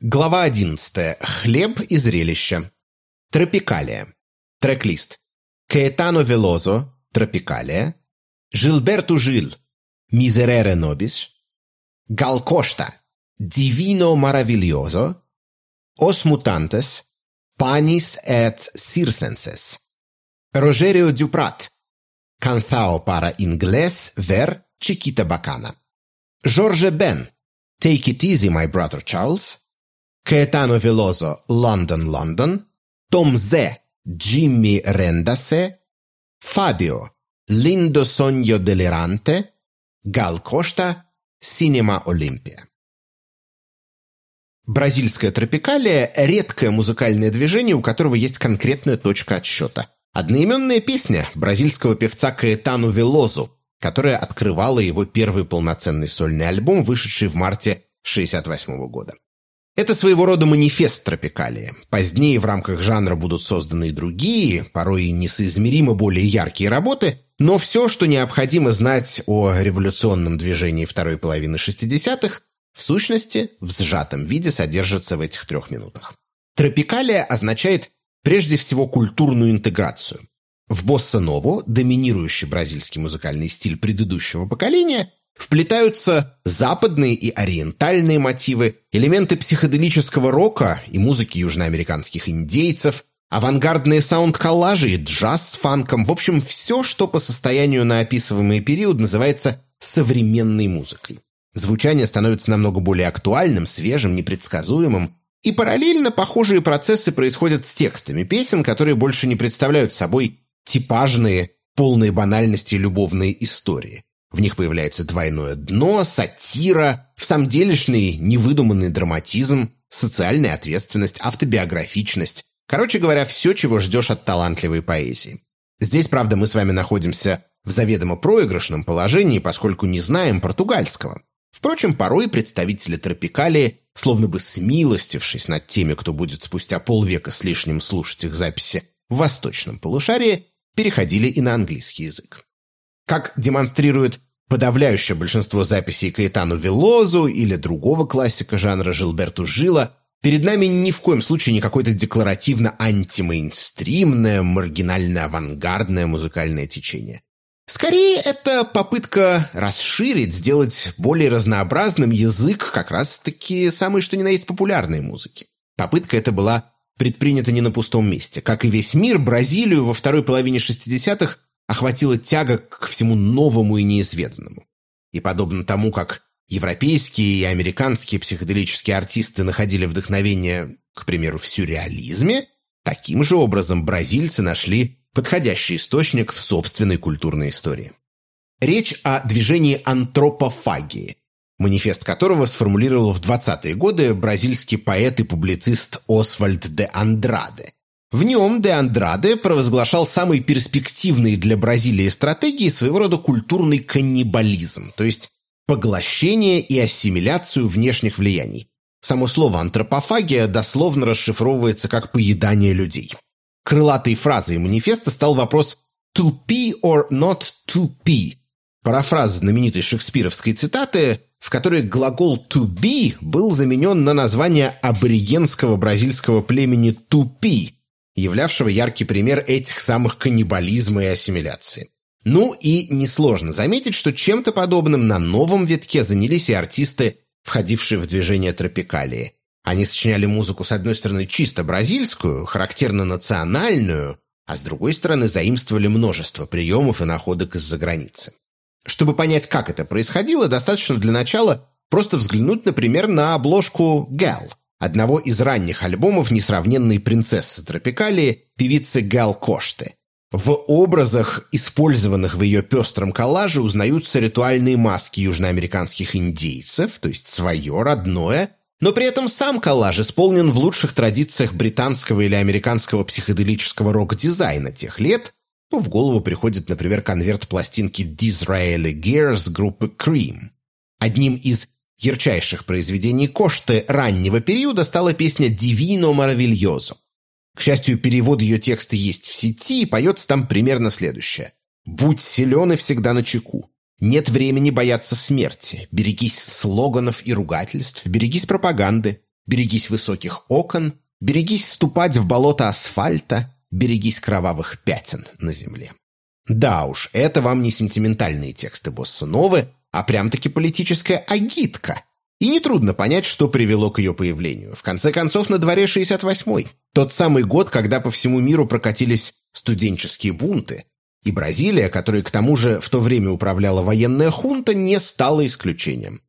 Глава 11. Хлеб и зрелище. Тропикалия. Трек-лист. Каэтано Велозо. Тропикалия. Жилберту Жил. Мизерере Нобис. Гал Кошта. Дивино Маравильозо. Os Mutantes. Panis et Circenses. Rogerio Duprat. Canthao para inglés ver Chiquita Bacana. George Ben. Take it easy, my brother Charles. Caetano Veloso, London, London, Tom Ze, Jimmy Rendase, Fabio, Lindo Sogno Delirante, Gal Costa, Cinema Olympia. Бразильская тропикалия – редкое музыкальное движение, у которого есть конкретная точка отсчета. Одноименная песня бразильского певца Каэтану Велозу, которая открывала его первый полноценный сольный альбом, вышедший в марте 1968 года. Это своего рода манифест тропикалии. Позднее в рамках жанра будут созданы и другие, порой и несоизмеримо более яркие работы, но все, что необходимо знать о революционном движении второй половины 60-х, в сущности, в сжатом виде содержится в этих трех минутах. Тропикалия означает прежде всего культурную интеграцию. В босса-нову, доминирующий бразильский музыкальный стиль предыдущего поколения, Вплетаются западные и ориентальные мотивы, элементы психоделического рока и музыки южноамериканских индейцев, авангардные саунд-коллажи и джаз с фанком, в общем, все, что по состоянию на описываемый период называется современной музыкой. Звучание становится намного более актуальным, свежим, непредсказуемым, и параллельно похожие процессы происходят с текстами песен, которые больше не представляют собой типажные, полные банальности любовные истории. В них появляется двойное дно, сатира, в самом делешный невыдуманный драматизм, социальная ответственность, автобиографичность. Короче говоря, все, чего ждешь от талантливой поэзии. Здесь, правда, мы с вами находимся в заведомо проигрышном положении, поскольку не знаем португальского. Впрочем, порой представители тропикалии, словно бы смилостившись над теми, кто будет спустя полвека с лишним слушать их записи в восточном полушарии, переходили и на английский язык. Как демонстрирует подавляющее большинство записей Каэтану Велозу или другого классика жанра Жилберту Жила, перед нами ни в коем случае не какое-то декларативно антимейнстримное, маргинально-авангардное музыкальное течение. Скорее, это попытка расширить, сделать более разнообразным язык как раз-таки самой что ни на есть популярной музыки. Попытка эта была предпринята не на пустом месте. Как и весь мир, Бразилию во второй половине 60-х охватила тяга к всему новому и неизведанному. И подобно тому, как европейские и американские психоделические артисты находили вдохновение, к примеру, в сюрреализме, таким же образом бразильцы нашли подходящий источник в собственной культурной истории. Речь о движении антропофагии, манифест которого сформулировал в 20-е годы бразильский поэт и публицист Освальд де Андраде, в нем Де Андраде провозглашал самый перспективный для Бразилии стратегии своего рода культурный каннибализм, то есть поглощение и ассимиляцию внешних влияний. Само слово «антропофагия» дословно расшифровывается как «поедание людей». Крылатой фразой манифеста стал вопрос «to be or not to be», парафраз знаменитой шекспировской цитаты, в которой глагол «to be» был заменен на название аборигенского бразильского племени «тупи», являвшего яркий пример этих самых каннибализма и ассимиляции. Ну и несложно заметить, что чем-то подобным на новом витке занялись и артисты, входившие в движение тропикалии. Они сочиняли музыку, с одной стороны, чисто бразильскую, характерно национальную, а с другой стороны, заимствовали множество приемов и находок из-за границы. Чтобы понять, как это происходило, достаточно для начала просто взглянуть, например, на обложку «Gal», одного из ранних альбомов несравненной принцессы Тропикалии, певицы Гал Кошты. В образах, использованных в ее пестром коллаже, узнаются ритуальные маски южноамериканских индейцев, то есть свое, родное, но при этом сам коллаж исполнен в лучших традициях британского или американского психоделического рок-дизайна тех лет, ну, в голову приходит, например, конверт пластинки Disraeli Gears группы Cream. Одним из ярчайших произведений Кошты раннего периода стала песня «Дивино Маравильозо». К счастью, перевод ее текста есть в сети, и поется там примерно следующее. «Будь силен и всегда на чеку. Нет времени бояться смерти. Берегись слоганов и ругательств, берегись пропаганды. берегись высоких окон, берегись ступать в болото асфальта, берегись кровавых пятен на земле. Да уж, это вам не сентиментальные тексты босса Новы, а прям-таки политическая агитка. И нетрудно понять, что привело к ее появлению. В конце концов, на дворе 68-й. Тот самый год, когда по всему миру прокатились студенческие бунты. И Бразилия, которой к тому же в то время управляла военная хунта, не стала исключением.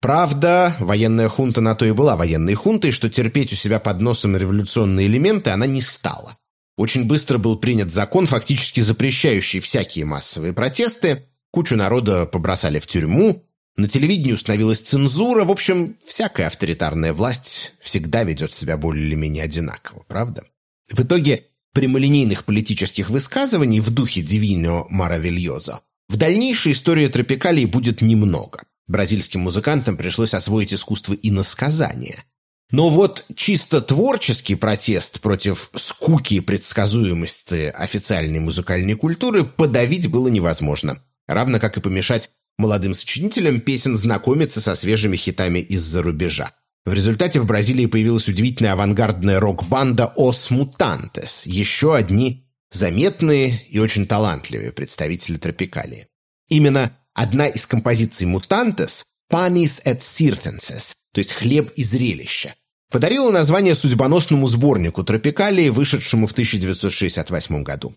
Правда, военная хунта на то и была военной хунтой, что терпеть у себя под носом революционные элементы она не стала. Очень быстро был принят закон, фактически запрещающий всякие массовые протесты, кучу народа побросали в тюрьму, на телевидении установилась цензура, в общем, всякая авторитарная власть всегда ведет себя более или менее одинаково, правда? В итоге прямолинейных политических высказываний в духе Дивино Маравильоза в дальнейшей истории тропикалей будет немного. Бразильским музыкантам пришлось освоить искусство иносказания – но вот чисто творческий протест против скуки и предсказуемости официальной музыкальной культуры подавить было невозможно, равно как и помешать молодым сочинителям песен знакомиться со свежими хитами из-за рубежа. В результате в Бразилии появилась удивительная авангардная рок-банда «Os Mutantes», еще одни заметные и очень талантливые представители тропикалии. Именно одна из композиций «Mutantes» «Panis et Circenses», то есть «Хлеб и зрелище», подарила название судьбоносному сборнику «Тропикалии», вышедшему в 1968 году.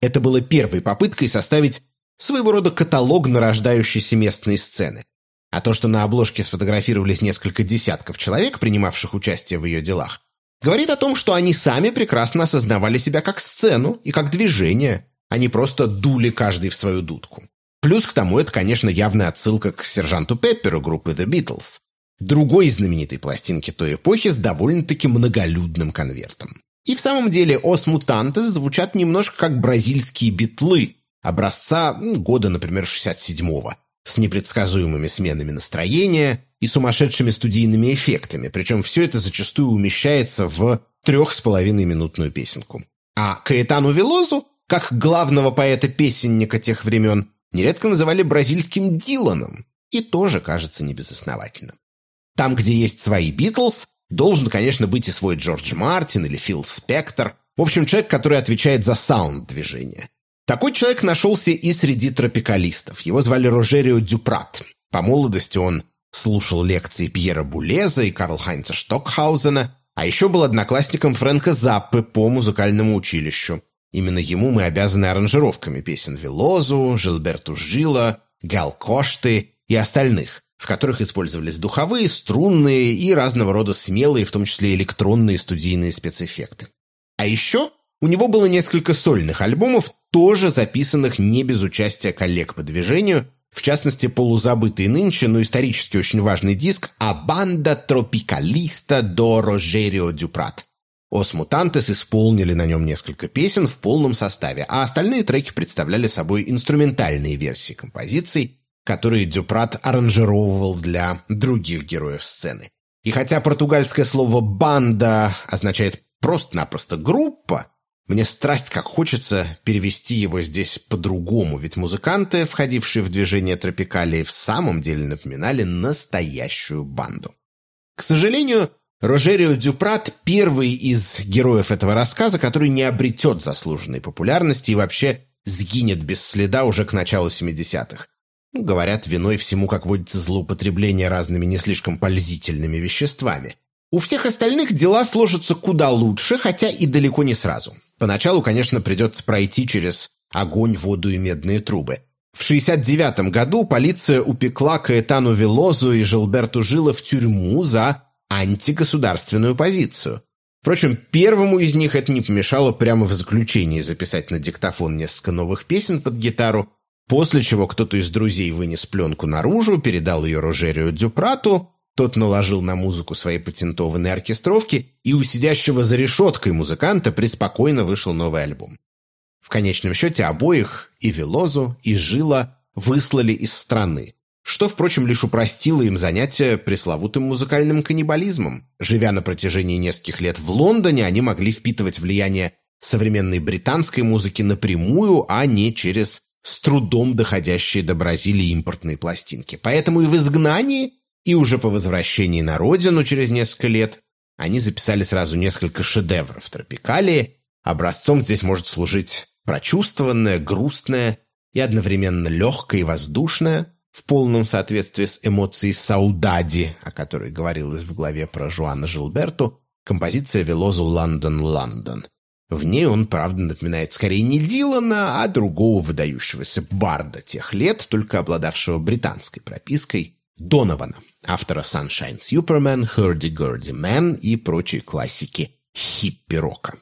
Это было первой попыткой составить своего рода каталог нарождающейся местной сцены. А то, что на обложке сфотографировались несколько десятков человек, принимавших участие в ее делах, говорит о том, что они сами прекрасно осознавали себя как сцену и как движение, а не просто дули каждый в свою дудку. Плюс к тому это, конечно, явная отсылка к сержанту Пепперу группы The Beatles, другой знаменитой пластинки той эпохи с довольно-таки многолюдным конвертом. И в самом деле «Ос Мутантес» звучат немножко как бразильские битлы, образца года, например, 67-го, с непредсказуемыми сменами настроения и сумасшедшими студийными эффектами, причем все это зачастую умещается в трех с половиной минутную песенку. А Каэтану Велозу, как главного поэта-песенника тех времен, нередко называли бразильским Диланом, и тоже кажется небезосновательно. Там, где есть свои Битлз, должен, конечно, быть и свой Джордж Мартин или Фил Спектор. В общем, человек, который отвечает за саунд движения. Такой человек нашелся и среди тропикалистов. Его звали Рожерио Дюпрат. По молодости он слушал лекции Пьера Булеза и Карл Хайнца Штокхаузена, а еще был одноклассником Фрэнка Заппы по музыкальному училищу. Именно ему мы обязаны аранжировками песен Велозу, Жилберту Жила, Гал Кошты и остальных в которых использовались духовые, струнные и разного рода смелые, в том числе электронные студийные спецэффекты. А еще у него было несколько сольных альбомов, тоже записанных не без участия коллег по движению, в частности, полузабытый нынче, но исторически очень важный диск «А банда тропикалиста до Рожерио Дюпрат». Ос Мутантес исполнили на нем несколько песен в полном составе, а остальные треки представляли собой инструментальные версии композиций, которые Дюпрат аранжировывал для других героев сцены. И хотя португальское слово «банда» означает просто-напросто «группа», мне страсть как хочется перевести его здесь по-другому, ведь музыканты, входившие в движение тропикалии, в самом деле напоминали настоящую банду. К сожалению, Рожерио Дюпрат – первый из героев этого рассказа, который не обретет заслуженной популярности и вообще сгинет без следа уже к началу 70-х. Ну, говорят, виной всему, как водится, злоупотребление разными не слишком пользительными веществами. У всех остальных дела сложатся куда лучше, хотя и далеко не сразу. Поначалу, конечно, придется пройти через огонь, воду и медные трубы. В 69 году полиция упекла Каэтану Велозу и Жилберту Жила в тюрьму за антигосударственную позицию. Впрочем, первому из них это не помешало прямо в заключении записать на диктофон несколько новых песен под гитару, После чего кто-то из друзей вынес пленку наружу, передал ее Рожерию Дюпрату, тот наложил на музыку свои патентованные оркестровки, и у сидящего за решеткой музыканта преспокойно вышел новый альбом. В конечном счете обоих, и Велозу, и Жила, выслали из страны, что, впрочем, лишь упростило им занятие пресловутым музыкальным каннибализмом. Живя на протяжении нескольких лет в Лондоне, они могли впитывать влияние современной британской музыки напрямую, а не через с трудом доходящие до Бразилии импортные пластинки. Поэтому и в изгнании И уже по возвращении на родину через несколько лет они записали сразу несколько шедевров тропикалии. Образцом здесь может служить прочувствованное, грустное и одновременно легкое и воздушное, в полном соответствии с эмоцией «саудади», о которой говорилось в главе про Жуана Жилберту, композиция Велозу «Лондон, Лондон». В ней он, правда, напоминает скорее не Дилана, а другого выдающегося барда тех лет, только обладавшего британской пропиской, Донована, автора Sunshine Superman, Hurdy Gurdy Man и прочие классики хиппи-рока.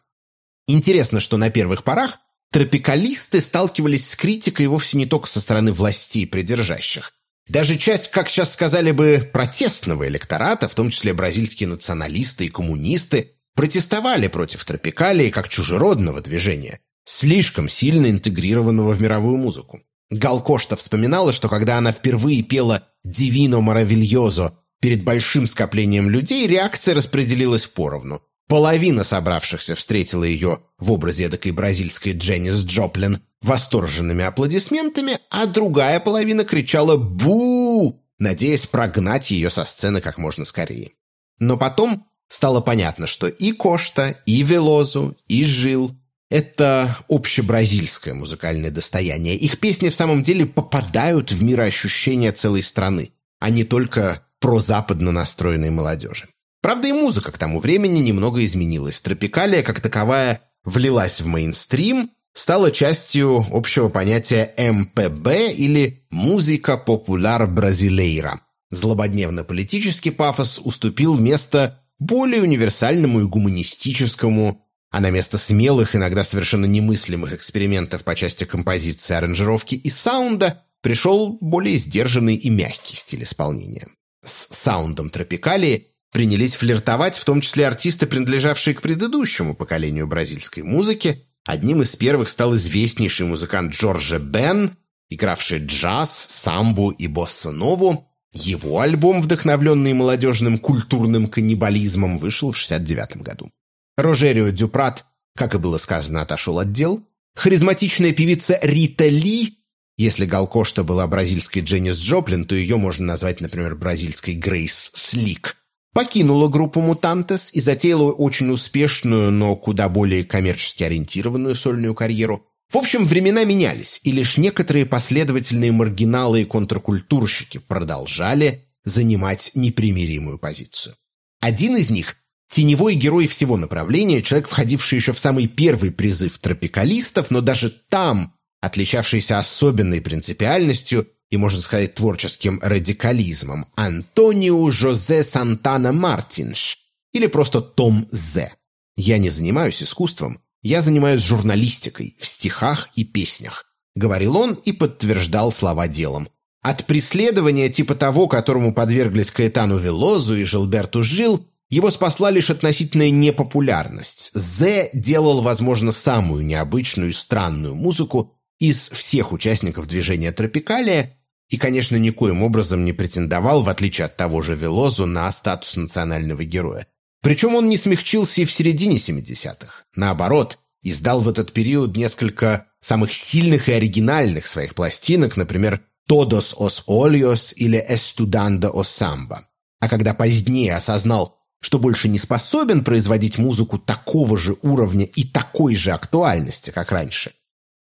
Интересно, что на первых порах тропикалисты сталкивались с критикой вовсе не только со стороны властей придержащих. Даже часть, как сейчас сказали бы, протестного электората, в том числе бразильские националисты и коммунисты, протестовали против тропикалии как чужеродного движения, слишком сильно интегрированного в мировую музыку. Гал Кошта вспоминала, что когда она впервые пела «Дивино Маравильозо» перед большим скоплением людей, реакция распределилась поровну. Половина собравшихся встретила ее в образе эдакой бразильской Дженнис Джоплин восторженными аплодисментами, а другая половина кричала «Бу!», надеясь прогнать ее со сцены как можно скорее. Но потом стало понятно, что и Кошта, и Велозу, и Жил – это общебразильское музыкальное достояние. Их песни в самом деле попадают в мироощущение целой страны, а не только про западно настроенной молодежи. Правда, и музыка к тому времени немного изменилась. Тропикалия, как таковая, влилась в мейнстрим, стала частью общего понятия МПБ или «музыка популяр бразилейра». Злободневно-политический пафос уступил место более универсальному и гуманистическому, а на место смелых, иногда совершенно немыслимых экспериментов по части композиции, аранжировки и саунда пришел более сдержанный и мягкий стиль исполнения. С саундом тропикалии принялись флиртовать, в том числе артисты, принадлежавшие к предыдущему поколению бразильской музыки. Одним из первых стал известнейший музыкант Джорджа Бен, игравший джаз, самбу и босса-нову. Его альбом, вдохновленный молодежным культурным каннибализмом, вышел в 69 году. Рожерио Дюпрат, как и было сказано, отошел от дел. Харизматичная певица Рита Ли, если Галкошта была бразильской Дженнис Джоплин, то ее можно назвать, например, бразильской Грейс Слик – покинула группу «Мутантес» и затеяла очень успешную, но куда более коммерчески ориентированную сольную карьеру. В общем, времена менялись, и лишь некоторые последовательные маргиналы и контркультурщики продолжали занимать непримиримую позицию. Один из них – теневой герой всего направления, человек, входивший еще в самый первый призыв тропикалистов, но даже там отличавшийся особенной принципиальностью и, можно сказать, творческим радикализмом Антонио Жозе Сантана Мартинш или просто Том З. Я не занимаюсь искусством, я занимаюсь журналистикой в стихах и песнях. Говорил он и подтверждал слова делом. От преследования типа того, которому подверглись Каэтану Велозу и Жилберту Жил, его спасла лишь относительная непопулярность. Зе делал, возможно, самую необычную и странную музыку из всех участников движения «Тропикалия» и, конечно, никоим образом не претендовал, в отличие от того же Велозу, на статус национального героя. Причем он не смягчился и в середине 70-х. Наоборот, издал в этот период несколько самых сильных и оригинальных своих пластинок, например, «Todos os Olhos» или «Estudando o Samba». А когда позднее осознал, что больше не способен производить музыку такого же уровня и такой же актуальности, как раньше,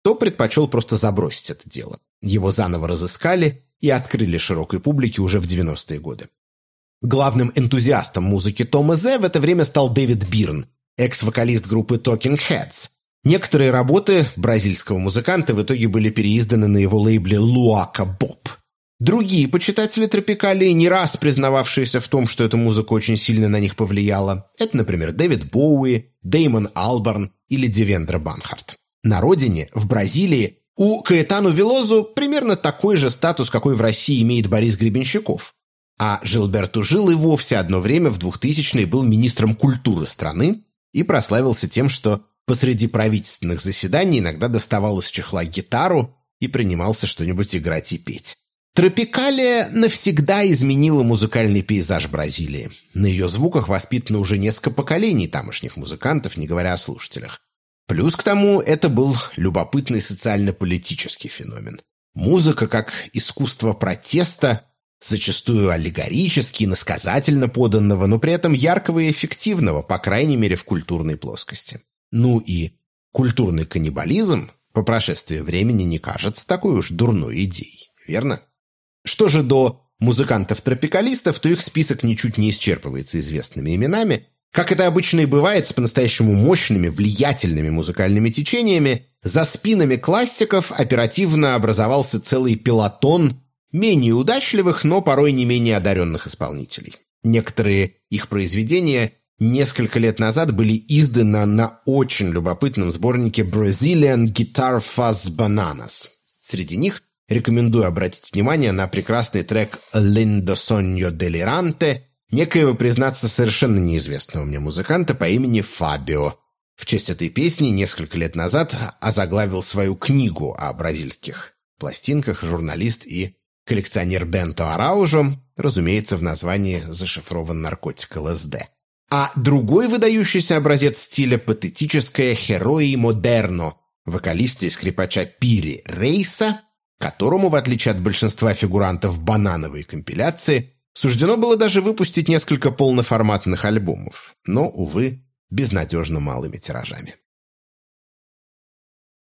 то предпочел просто забросить это дело. Его заново разыскали и открыли широкой публике уже в 90-е годы. Главным энтузиастом музыки Тома Зе в это время стал Дэвид Бирн, экс-вокалист группы Talking Heads. Некоторые работы бразильского музыканта в итоге были переизданы на его лейбле Луака Боб. Другие почитатели тропикалии, не раз признававшиеся в том, что эта музыка очень сильно на них повлияла, это, например, Дэвид Боуи, Деймон Алберн или Девендра Банхарт. На родине, в Бразилии, у Каэтану Велозу примерно такой же статус, какой в России имеет Борис Гребенщиков. А Жилберту Жил и вовсе одно время в 2000-е был министром культуры страны и прославился тем, что посреди правительственных заседаний иногда доставал из чехла гитару и принимался что-нибудь играть и петь. Тропикалия навсегда изменила музыкальный пейзаж Бразилии. На ее звуках воспитано уже несколько поколений тамошних музыкантов, не говоря о слушателях. Плюс к тому, это был любопытный социально-политический феномен. Музыка как искусство протеста зачастую аллегорически, насказательно поданного, но при этом яркого и эффективного, по крайней мере в культурной плоскости. Ну и культурный каннибализм по прошествии времени не кажется такой уж дурной идеей, верно? Что же до музыкантов-тропикалистов, то их список ничуть не исчерпывается известными именами. Как это обычно и бывает с по-настоящему мощными, влиятельными музыкальными течениями, за спинами классиков оперативно образовался целый пилотон менее удачливых, но порой не менее одаренных исполнителей. Некоторые их произведения несколько лет назад были изданы на очень любопытном сборнике Brazilian Guitar Fuzz Bananas. Среди них рекомендую обратить внимание на прекрасный трек «Lindo Sogno Delirante» некоего, признаться, совершенно неизвестного мне музыканта по имени Фабио. В честь этой песни несколько лет назад озаглавил свою книгу о бразильских пластинках журналист и коллекционер Бенто Араужо, разумеется, в названии зашифрован наркотик ЛСД. А другой выдающийся образец стиля патетическое «Херои модерно» вокалиста и скрипача Пири Рейса, которому, в отличие от большинства фигурантов банановой компиляции, суждено было даже выпустить несколько полноформатных альбомов, но, увы, безнадежно малыми тиражами.